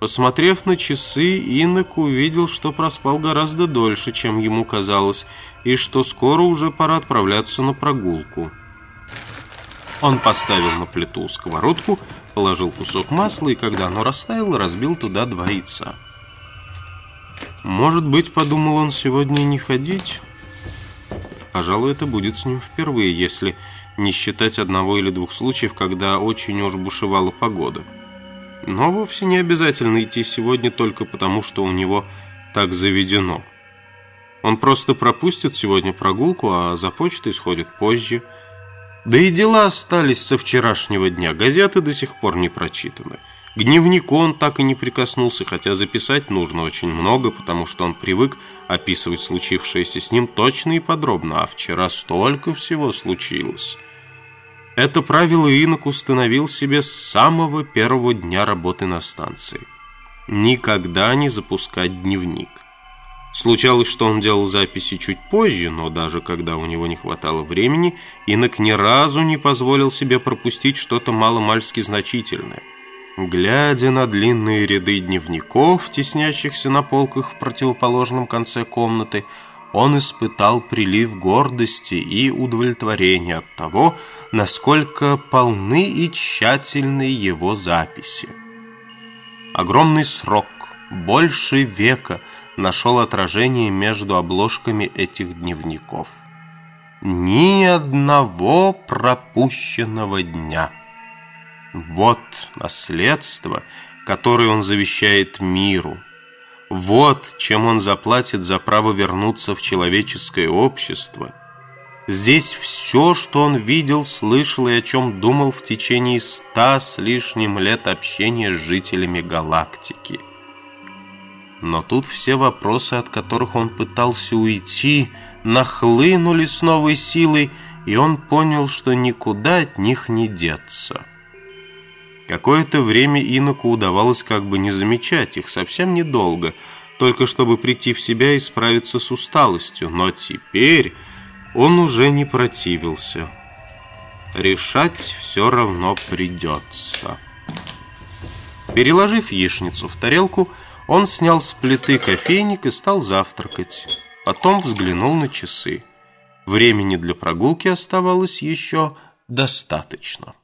Посмотрев на часы, Инок увидел, что проспал гораздо дольше, чем ему казалось, и что скоро уже пора отправляться на прогулку. Он поставил на плиту сковородку, положил кусок масла и, когда оно растаяло, разбил туда два яйца. Может быть, подумал он, сегодня не ходить? Пожалуй, это будет с ним впервые, если не считать одного или двух случаев, когда очень уж бушевала погода. Но вовсе не обязательно идти сегодня только потому, что у него так заведено. Он просто пропустит сегодня прогулку, а за почтой сходит позже. Да и дела остались со вчерашнего дня, газеты до сих пор не прочитаны. К дневнику он так и не прикоснулся, хотя записать нужно очень много, потому что он привык описывать случившееся с ним точно и подробно, а вчера столько всего случилось. Это правило Инок установил себе с самого первого дня работы на станции. Никогда не запускать дневник. Случалось, что он делал записи чуть позже, но даже когда у него не хватало времени, Инок ни разу не позволил себе пропустить что-то маломальски значительное. Глядя на длинные ряды дневников, теснящихся на полках в противоположном конце комнаты, он испытал прилив гордости и удовлетворения от того, насколько полны и тщательны его записи. Огромный срок, больше века, нашел отражение между обложками этих дневников. Ни одного пропущенного дня. Вот наследство, которое он завещает миру – вот чем он заплатит за право вернуться в человеческое общество. Здесь все, что он видел, слышал и о чем думал в течение ста с лишним лет общения с жителями галактики. Но тут все вопросы, от которых он пытался уйти, нахлынули с новой силой, и он понял, что никуда от них не деться. Какое-то время иноку удавалось как бы не замечать их, совсем недолго, только чтобы прийти в себя и справиться с усталостью. Но теперь он уже не противился. Решать все равно придется. Переложив яичницу в тарелку, он снял с плиты кофейник и стал завтракать. Потом взглянул на часы. Времени для прогулки оставалось еще достаточно.